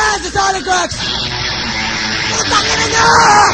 Wala sa the Crux! Putang ina nyo!